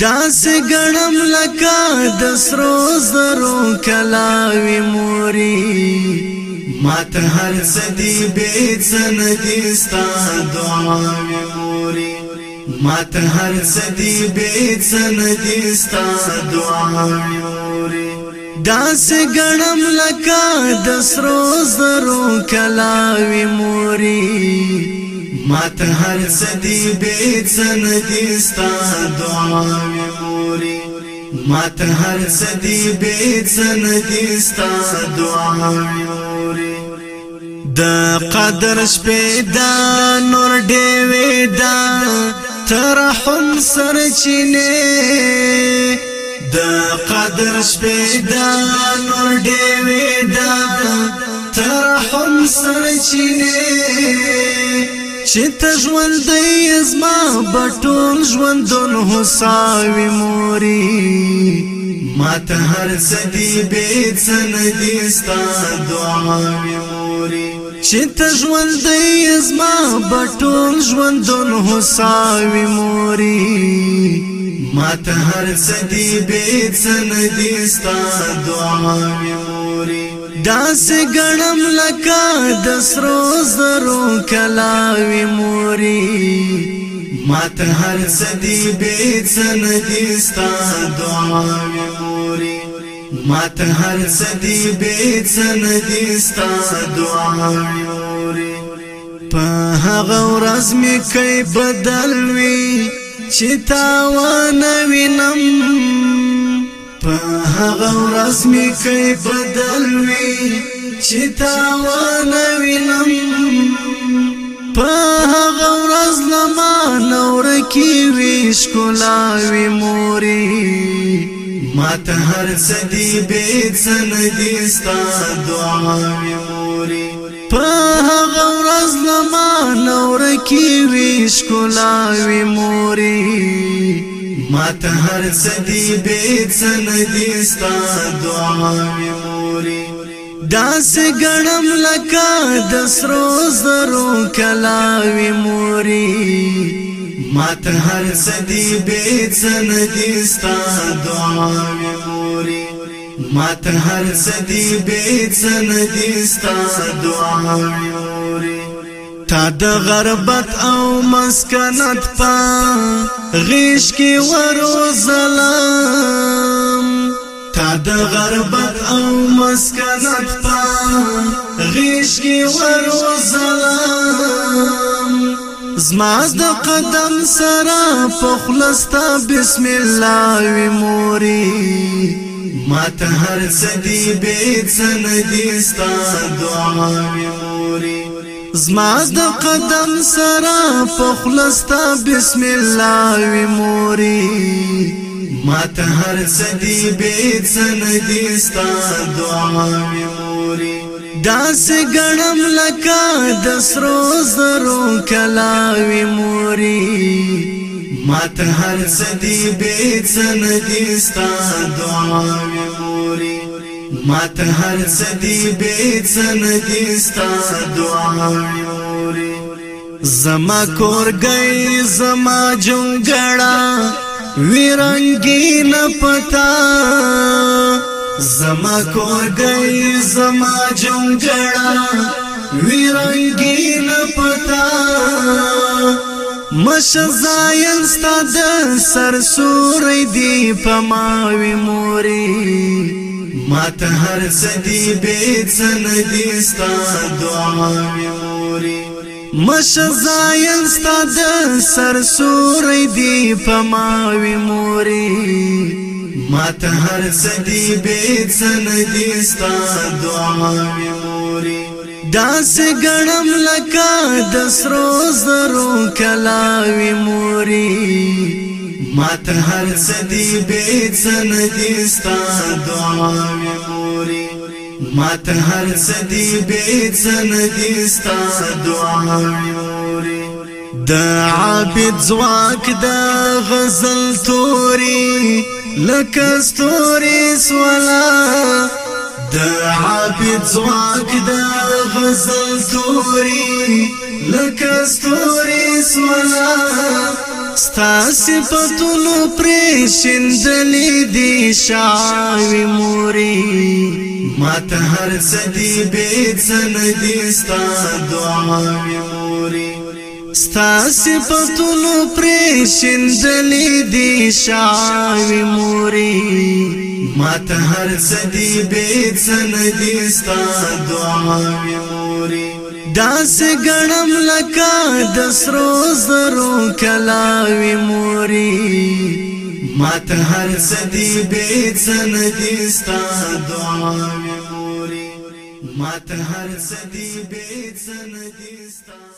داس گنم لکا دس روز درو کلاوی موری مات هر سدی بیت سندیستا دعاوی موری مات هر سدی بیت سندیستا دعاوی موری داس گنم لکا دس روز درو کلاوی موری مات هر سدی بیت سن دیستا دعا موری مات هر سدی بیت سن دیستا دعا موری د قدر شپدا نور دیوی دا ترحم سرچینه د قدر شپدا نور دیوی دا ترحم سرچینه چې ته ژوند دی زما بټول ژوندون حساوي موري مات هر سدي به سن دي ستا دعاوي موري چې ته ژوند دی زما بټول ژوندون حساوي موري مات هر سدي به سن دي ستا دعاوي داس گنم لکا دس روز درو کلاوی موری مات هر سدی بیت سندیستا دعاوی موری مات هر سدی بیت سندیستا دعاوی موری په هغه ورځ می کوي بدل وی چې تا و نه وینم هغه ورځ می کوي بدل وی چې تا ونه وینم په هغه ورځ لما نور کی وی ښکلا وی موري ماته هر سدي به سندي ستا دعا وی موري په هغه ورځ لما نور کی وی ښکلا وی موري ما ته هر سدي بيت سندي ستا دعا موري داس غنم لکا د سرو زرو کلاوي موري ما ته هر سدي بيت سندي ستا دعا موري ما ته هر سدي بيت سندي ستا دعا موري تا د غربت او مسکنت پا غیش کی ورو ظلم تا د غربت او مسکنت پا غیش کی ورو ظلم زماز د قدم سره فخلستا بسم الله وی موري ما ته هر سدي بیت سندي ستا دعا وی موري زما د قدم سره فخلستا بسم الله وی موري مات هر سدي بيت سندي ستا دعا وی موري داس غنم لکا د سرو زرو کلا وی موري مات هر سدي بيت سندي ستا دعا وی موري مات هر سدی بیت سندیستا دعا زما کور گئی زما جونګړه ویرنګین پتا زما کور گئی زما جونګړه ویرنګین پتا مشزاین ستاد سر سورې دی پماوي موري ما ته هر سدي به سندي ستا دعاوي اوري مشه زاین ستا د سر سورې دی پماوي موري ما ته هر سدي به سندي ستا دعاوي موري داس غنم لکا د سرو زرو کلاوي موري مات هر سدی بیت سندی ستا دعا می موري مات هر سدی بیت سندی ستا دعا می موري د عابد زواک د غزل توري لکه ستوري سولا د عابد زواک د غزل توري لکه ستوري سولا ستا صفتونو پرې شندلې دي شاوي موري ماته هر سدي به ځن دي ستا دعاوي موري ستا صفتونو پرې شندلې دي شاوي موري ماته هر سدي به ځن دي ستا دعاوي موري داس غنم لکا د سرو زرو کلاوي موري مات هر سدي به سن دي ستا دعا موري مات هر سدي به سن دي ستا